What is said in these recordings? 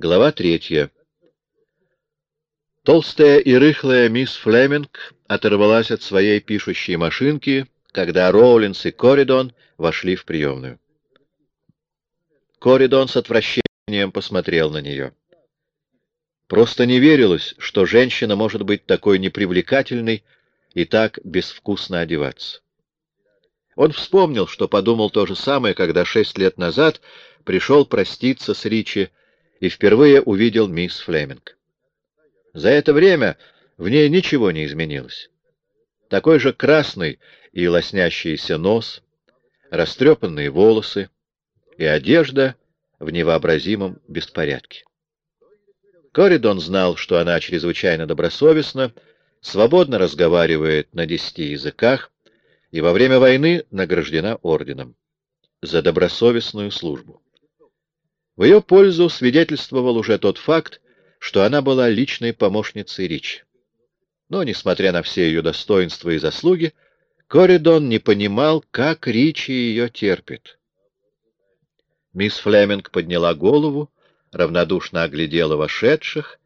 Глава третья. Толстая и рыхлая мисс Флеминг оторвалась от своей пишущей машинки, когда Роулинс и Коридон вошли в приемную. Коридон с отвращением посмотрел на нее. Просто не верилось, что женщина может быть такой непривлекательной и так безвкусно одеваться. Он вспомнил, что подумал то же самое, когда шесть лет назад пришел проститься с Ричи и впервые увидел мисс Флеминг. За это время в ней ничего не изменилось. Такой же красный и лоснящийся нос, растрепанные волосы и одежда в невообразимом беспорядке. Коридон знал, что она чрезвычайно добросовестна, свободно разговаривает на десяти языках и во время войны награждена орденом за добросовестную службу. В ее пользу свидетельствовал уже тот факт, что она была личной помощницей Ричи. Но, несмотря на все ее достоинства и заслуги, Коридон не понимал, как Ричи ее терпит. Мисс Флеминг подняла голову, равнодушно оглядела вошедших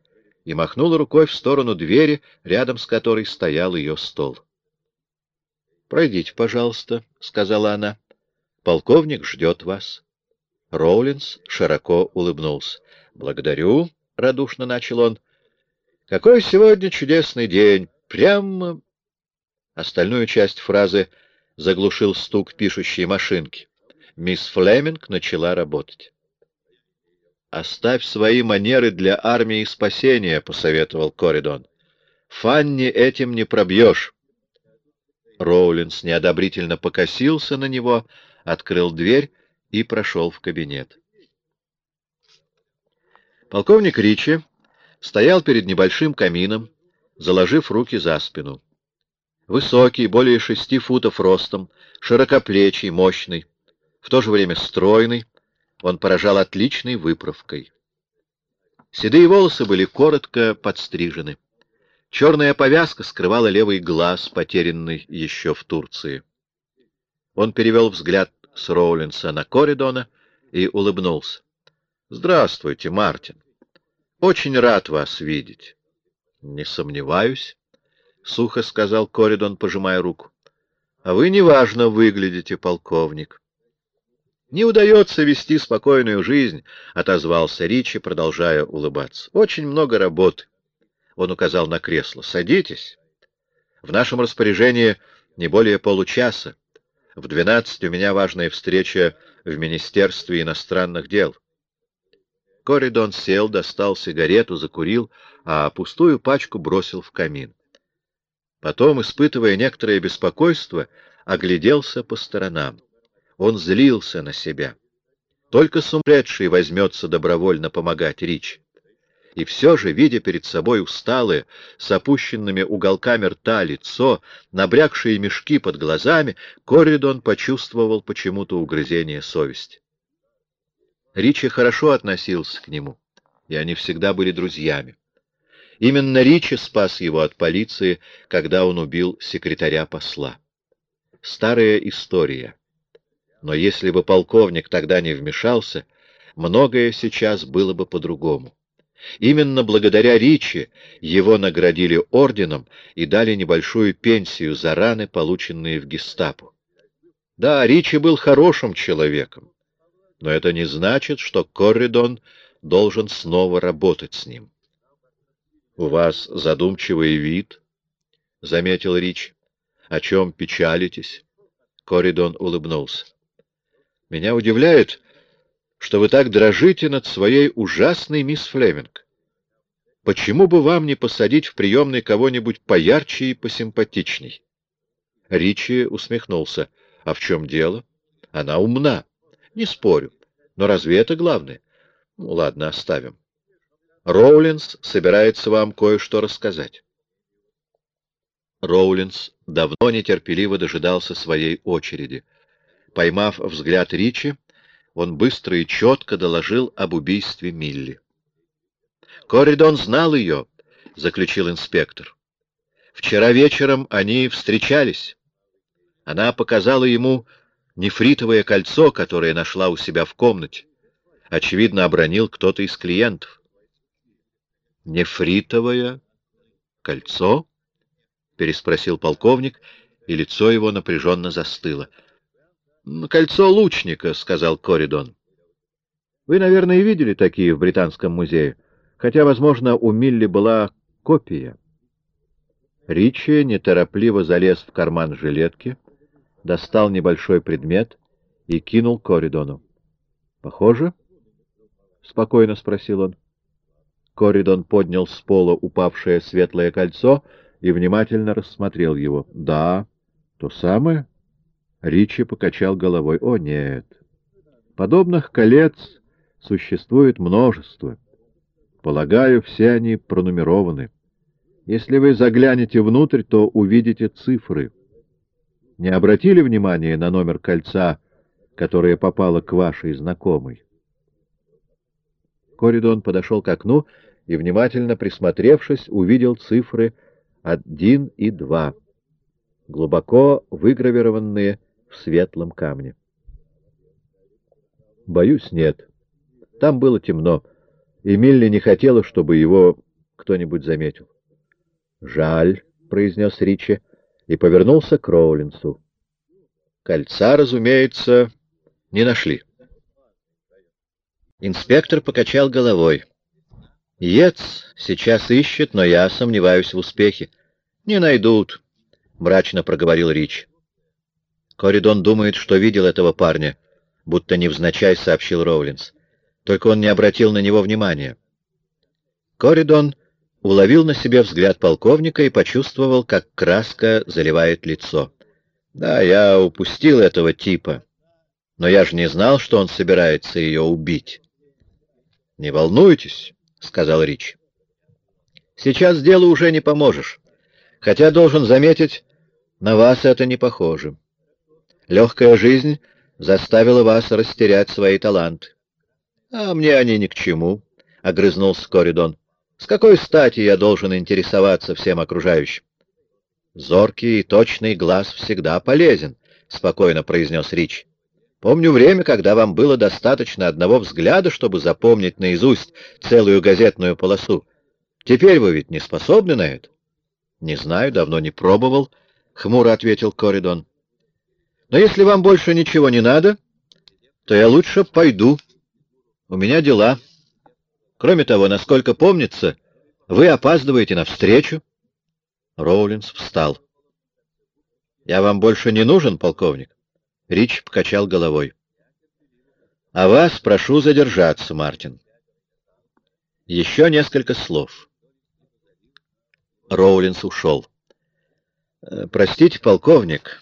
и махнула рукой в сторону двери, рядом с которой стоял ее стол. — Пройдите, пожалуйста, — сказала она. — Полковник ждет вас. Роулинс широко улыбнулся. — Благодарю, — радушно начал он. — Какой сегодня чудесный день! Прямо... Остальную часть фразы заглушил стук пишущей машинки. Мисс Флеминг начала работать. «Оставь свои манеры для армии спасения», — посоветовал Коридон. «Фанни этим не пробьешь». Роулинс неодобрительно покосился на него, открыл дверь и прошел в кабинет. Полковник Ричи стоял перед небольшим камином, заложив руки за спину. Высокий, более шести футов ростом, широкоплечий, мощный, в то же время стройный, он поражал отличной выправкой. Седые волосы были коротко подстрижены. Черная повязка скрывала левый глаз, потерянный еще в Турции. Он перевел взгляд с Роулинса на Коридона и улыбнулся. — Здравствуйте, Мартин. Очень рад вас видеть. — Не сомневаюсь, — сухо сказал Коридон, пожимая руку. — А вы неважно выглядите, полковник. — Не удается вести спокойную жизнь, — отозвался Ричи, продолжая улыбаться. — Очень много работы. Он указал на кресло. — Садитесь. В нашем распоряжении не более получаса. В двенадцать у меня важная встреча в Министерстве иностранных дел. Коридон сел, достал сигарету, закурил, а пустую пачку бросил в камин. Потом, испытывая некоторое беспокойство, огляделся по сторонам. Он злился на себя. Только сумасшедший возьмется добровольно помогать Рич. И все же, видя перед собой усталые, с опущенными уголками рта лицо, набрякшие мешки под глазами, Корридон почувствовал почему-то угрызение совести. Ричи хорошо относился к нему, и они всегда были друзьями. Именно Ричи спас его от полиции, когда он убил секретаря посла. Старая история. Но если бы полковник тогда не вмешался, многое сейчас было бы по-другому. Именно благодаря Ричи его наградили орденом и дали небольшую пенсию за раны, полученные в гестапо. Да, Ричи был хорошим человеком, но это не значит, что Корридон должен снова работать с ним. — У вас задумчивый вид, — заметил Рич. — О чем печалитесь? Корридон улыбнулся. — Меня удивляет, что вы так дрожите над своей ужасной мисс Флеминг. Почему бы вам не посадить в приемной кого-нибудь поярче и посимпатичней? Ричи усмехнулся. — А в чем дело? Она умна. Не спорю. Но разве это главное? Ну, ладно, оставим. Роулинс собирается вам кое-что рассказать. Роулинс давно нетерпеливо дожидался своей очереди. Поймав взгляд Ричи, он быстро и четко доложил об убийстве Милли. «Корридон знал ее», — заключил инспектор. «Вчера вечером они встречались. Она показала ему нефритовое кольцо, которое нашла у себя в комнате. Очевидно, обронил кто-то из клиентов. Нефритовое кольцо? — переспросил полковник, и лицо его напряженно застыло. — Кольцо лучника, — сказал Коридон. — Вы, наверное, видели такие в Британском музее, хотя, возможно, у Милли была копия. Ричи неторопливо залез в карман жилетки, достал небольшой предмет и кинул Коридону. — Похоже? — спокойно спросил он. Коридон поднял с пола упавшее светлое кольцо и внимательно рассмотрел его. — Да, то самое? Ричи покачал головой. — О, нет. Подобных колец существует множество. Полагаю, все они пронумерованы. Если вы заглянете внутрь, то увидите цифры. Не обратили внимания на номер кольца, которое попало к вашей знакомой? Коридон подошел к окну и, внимательно присмотревшись, увидел цифры один и два, глубоко выгравированные в светлом камне. Боюсь, нет. Там было темно, и Милли не хотела, чтобы его кто-нибудь заметил. «Жаль», — произнес Ричи и повернулся к Роулинсу. «Кольца, разумеется, не нашли». Инспектор покачал головой. Ец сейчас ищет, но я сомневаюсь в успехе. Не найдут, — мрачно проговорил Рич. Коридон думает, что видел этого парня, будто невзначай сообщил Роулинс. Только он не обратил на него внимания. Коридон уловил на себе взгляд полковника и почувствовал, как краска заливает лицо. Да, я упустил этого типа, но я же не знал, что он собирается ее убить. Не волнуйтесь, — сказал Рич. «Сейчас делу уже не поможешь, хотя, должен заметить, на вас это не похоже. Легкая жизнь заставила вас растерять свои таланты. А мне они ни к чему, — огрызнулся Коридон. С какой стати я должен интересоваться всем окружающим? Зоркий и точный глаз всегда полезен, — спокойно произнес Рич. Помню время, когда вам было достаточно одного взгляда, чтобы запомнить наизусть целую газетную полосу. Теперь вы ведь не способны на это? — Не знаю, давно не пробовал, — хмуро ответил Коридон. — Но если вам больше ничего не надо, то я лучше пойду. У меня дела. Кроме того, насколько помнится, вы опаздываете на встречу. Роулинс встал. — Я вам больше не нужен, полковник? Рич покачал головой. — А вас прошу задержаться, Мартин. Еще несколько слов. Роулинс ушел. «Э, — Простите, полковник, —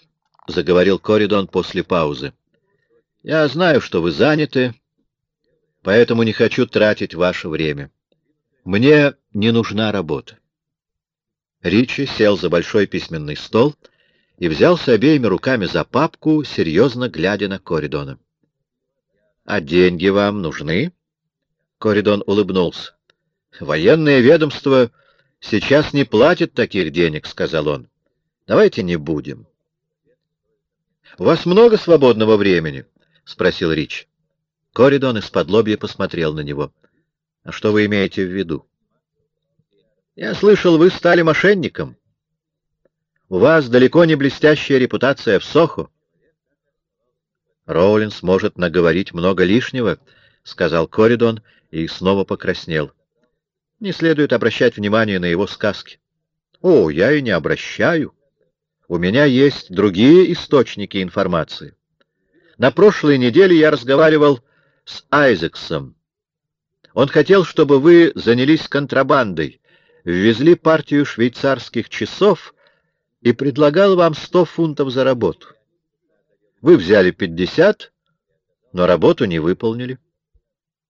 заговорил Коридон после паузы. — Я знаю, что вы заняты, поэтому не хочу тратить ваше время. Мне не нужна работа. Ричи сел за большой письменный стол — и взялся обеими руками за папку, серьезно глядя на Коридона. — А деньги вам нужны? Коридон улыбнулся. — Военное ведомство сейчас не платит таких денег, — сказал он. — Давайте не будем. — У вас много свободного времени? — спросил Рич. Коридон из-под посмотрел на него. — А что вы имеете в виду? — Я слышал, вы стали мошенником. — у вас далеко не блестящая репутация в Сохо. Роулинс может наговорить много лишнего, — сказал Коридон и снова покраснел. Не следует обращать внимание на его сказки. О, я и не обращаю. У меня есть другие источники информации. На прошлой неделе я разговаривал с Айзексом. Он хотел, чтобы вы занялись контрабандой, ввезли партию швейцарских часов и предлагал вам сто фунтов за работу. Вы взяли пятьдесят, но работу не выполнили.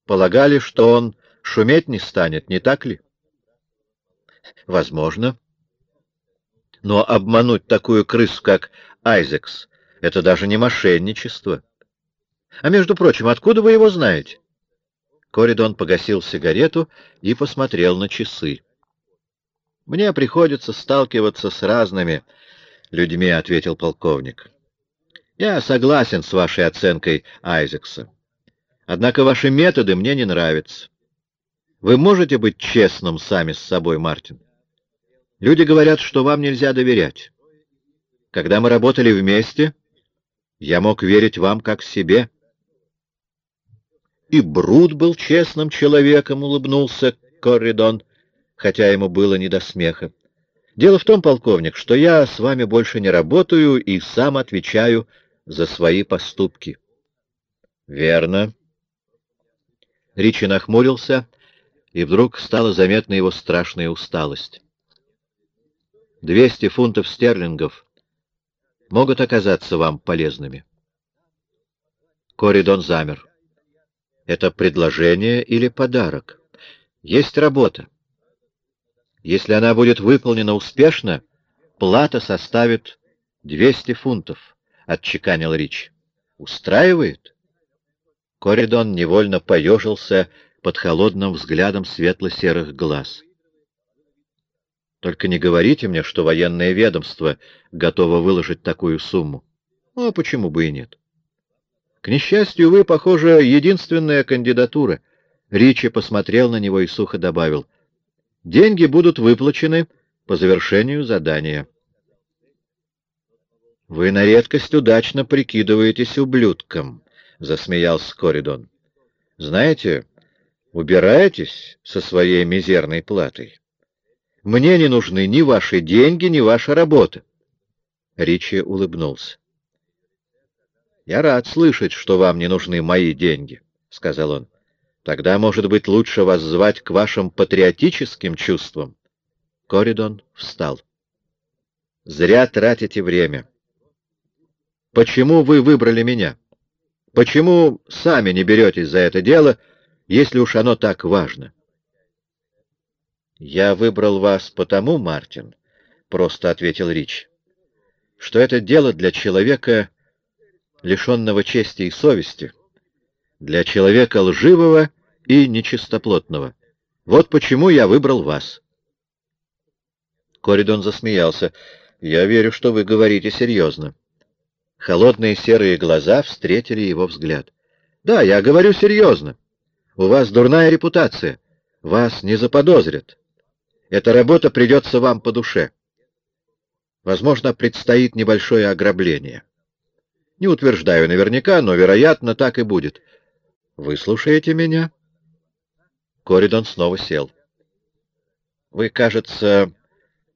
Полагали, что он шуметь не станет, не так ли? Возможно. Но обмануть такую крысу, как Айзекс, это даже не мошенничество. А между прочим, откуда вы его знаете? Коридон погасил сигарету и посмотрел на часы. Мне приходится сталкиваться с разными людьми, — ответил полковник. Я согласен с вашей оценкой Айзекса. Однако ваши методы мне не нравятся. Вы можете быть честным сами с собой, Мартин? Люди говорят, что вам нельзя доверять. Когда мы работали вместе, я мог верить вам как себе. И Брут был честным человеком, улыбнулся Корридон, хотя ему было не до смеха. Дело в том, полковник, что я с вами больше не работаю и сам отвечаю за свои поступки. Верно. Ричи нахмурился, и вдруг стала заметна его страшная усталость. Двести фунтов стерлингов могут оказаться вам полезными. Коридон замер. Это предложение или подарок? Есть работа. Если она будет выполнена успешно, плата составит 200 фунтов, — отчеканил Рич. Устраивает? Коридон невольно поежился под холодным взглядом светло-серых глаз. Только не говорите мне, что военное ведомство готово выложить такую сумму. А почему бы и нет? К несчастью, вы, похоже, единственная кандидатура. Ричи посмотрел на него и сухо добавил. Деньги будут выплачены по завершению задания. Вы на редкость удачно прикидываетесь ублюдком, — засмеялся Коридон. Знаете, убираетесь со своей мизерной платой. Мне не нужны ни ваши деньги, ни ваша работа. Ричи улыбнулся. «Я рад слышать, что вам не нужны мои деньги», — сказал он. «Тогда, может быть, лучше вас звать к вашим патриотическим чувствам». Коридон встал. «Зря тратите время. Почему вы выбрали меня? Почему сами не беретесь за это дело, если уж оно так важно?» «Я выбрал вас потому, Мартин», — просто ответил Рич, — «что это дело для человека лишенного чести и совести, для человека лживого и нечистоплотного. Вот почему я выбрал вас. Коридон засмеялся. «Я верю, что вы говорите серьезно». Холодные серые глаза встретили его взгляд. «Да, я говорю серьезно. У вас дурная репутация. Вас не заподозрят. Эта работа придется вам по душе. Возможно, предстоит небольшое ограбление. Не утверждаю наверняка, но, вероятно, так и будет. Вы слушаете меня? Коридон снова сел. Вы, кажется,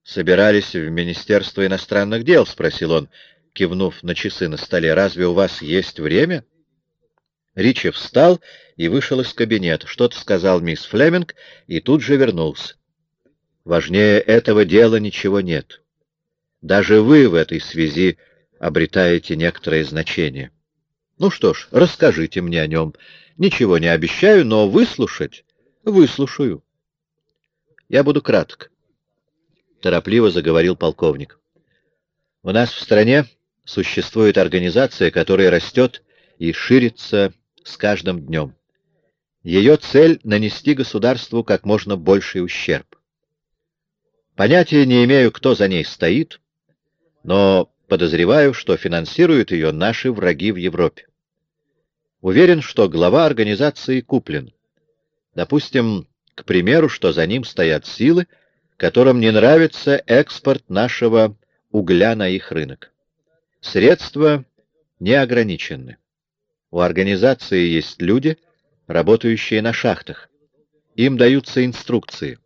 собирались в Министерство иностранных дел, спросил он, кивнув на часы на столе. Разве у вас есть время? Ричи встал и вышел из кабинета. Что-то сказал мисс Флеминг и тут же вернулся. Важнее этого дела ничего нет. Даже вы в этой связи обретаете некоторое значение. Ну что ж, расскажите мне о нем. Ничего не обещаю, но выслушать выслушаю. Я буду краток. Торопливо заговорил полковник. У нас в стране существует организация, которая растет и ширится с каждым днем. Ее цель — нанести государству как можно больший ущерб. Понятия не имею, кто за ней стоит, но Подозреваю, что финансируют ее наши враги в Европе. Уверен, что глава организации куплен. Допустим, к примеру, что за ним стоят силы, которым не нравится экспорт нашего угля на их рынок. Средства не ограничены. У организации есть люди, работающие на шахтах. Им даются инструкции.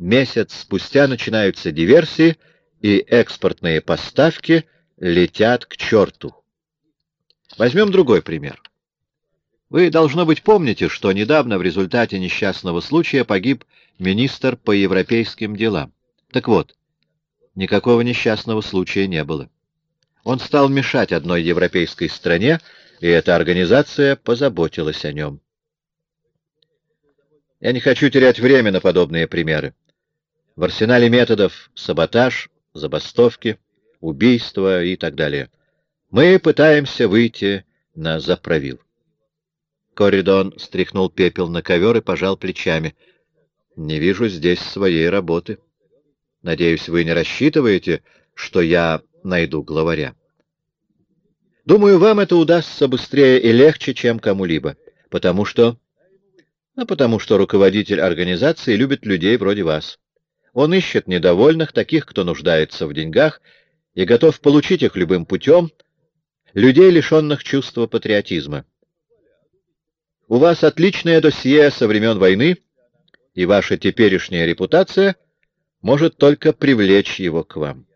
Месяц спустя начинаются диверсии — и экспортные поставки летят к черту. Возьмем другой пример. Вы, должно быть, помните, что недавно в результате несчастного случая погиб министр по европейским делам. Так вот, никакого несчастного случая не было. Он стал мешать одной европейской стране, и эта организация позаботилась о нем. Я не хочу терять время на подобные примеры. В арсенале методов саботаж, забастовки, убийства и так далее. Мы пытаемся выйти на заправил. Коридон стряхнул пепел на ковер и пожал плечами. Не вижу здесь своей работы. Надеюсь, вы не рассчитываете, что я найду главаря. Думаю, вам это удастся быстрее и легче, чем кому-либо, потому что... А потому что руководитель организации любит людей вроде вас. Он ищет недовольных, таких, кто нуждается в деньгах, и готов получить их любым путем, людей, лишенных чувства патриотизма. У вас отличное досье со времен войны, и ваша теперешняя репутация может только привлечь его к вам.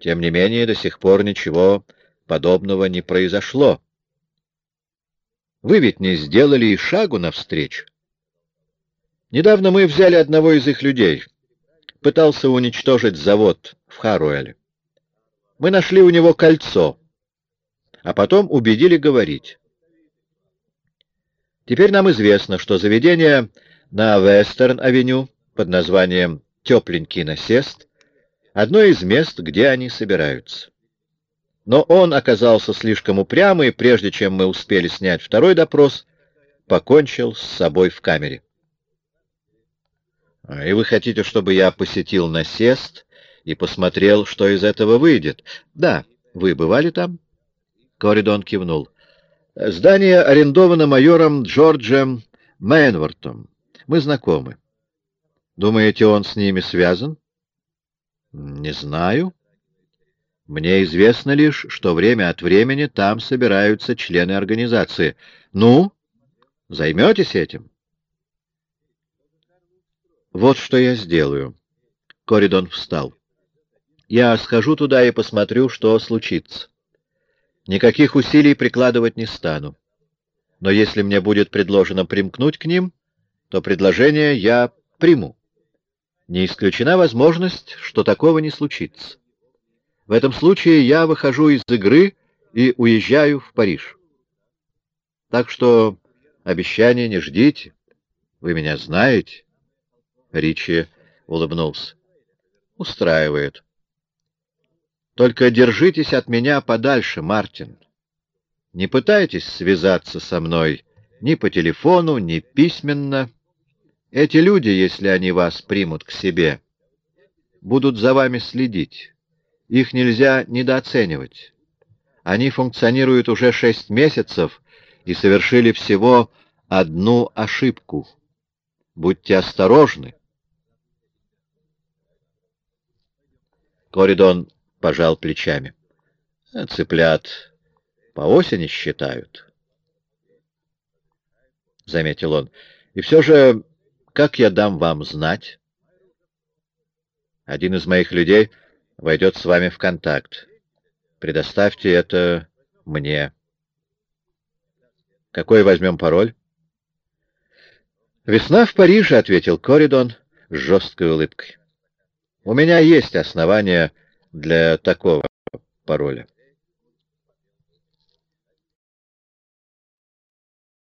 Тем не менее, до сих пор ничего подобного не произошло. Вы ведь не сделали и шагу навстречу. Недавно мы взяли одного из их людей. Пытался уничтожить завод в Харуэле. Мы нашли у него кольцо, а потом убедили говорить. Теперь нам известно, что заведение на Вестерн-авеню под названием «Тепленький насест» — одно из мест, где они собираются. Но он оказался слишком упрямый, и прежде чем мы успели снять второй допрос, покончил с собой в камере. — И вы хотите, чтобы я посетил насест и посмотрел, что из этого выйдет? — Да. Вы бывали там? Коридон кивнул. — Здание арендовано майором Джорджем Мейнвортом. Мы знакомы. Думаете, он с ними связан? — Не знаю. Мне известно лишь, что время от времени там собираются члены организации. Ну, займетесь этим? Вот что я сделаю. Коридон встал. Я схожу туда и посмотрю, что случится. Никаких усилий прикладывать не стану. Но если мне будет предложено примкнуть к ним, то предложение я приму. Не исключена возможность, что такого не случится. В этом случае я выхожу из игры и уезжаю в Париж. Так что обещания не ждите. Вы меня знаете. Ричи улыбнулся. Устраивает. Только держитесь от меня подальше, Мартин. Не пытайтесь связаться со мной ни по телефону, ни письменно. Эти люди, если они вас примут к себе, будут за вами следить. Их нельзя недооценивать. Они функционируют уже шесть месяцев и совершили всего одну ошибку. Будьте осторожны. Коридон пожал плечами. Цыплят по осени считают. — заметил он. — И все же, как я дам вам знать? Один из моих людей войдет с вами в контакт. Предоставьте это мне. Какой возьмем пароль? «Весна в Париже», — ответил Коридон с жесткой улыбкой. «У меня есть основания для такого пароля».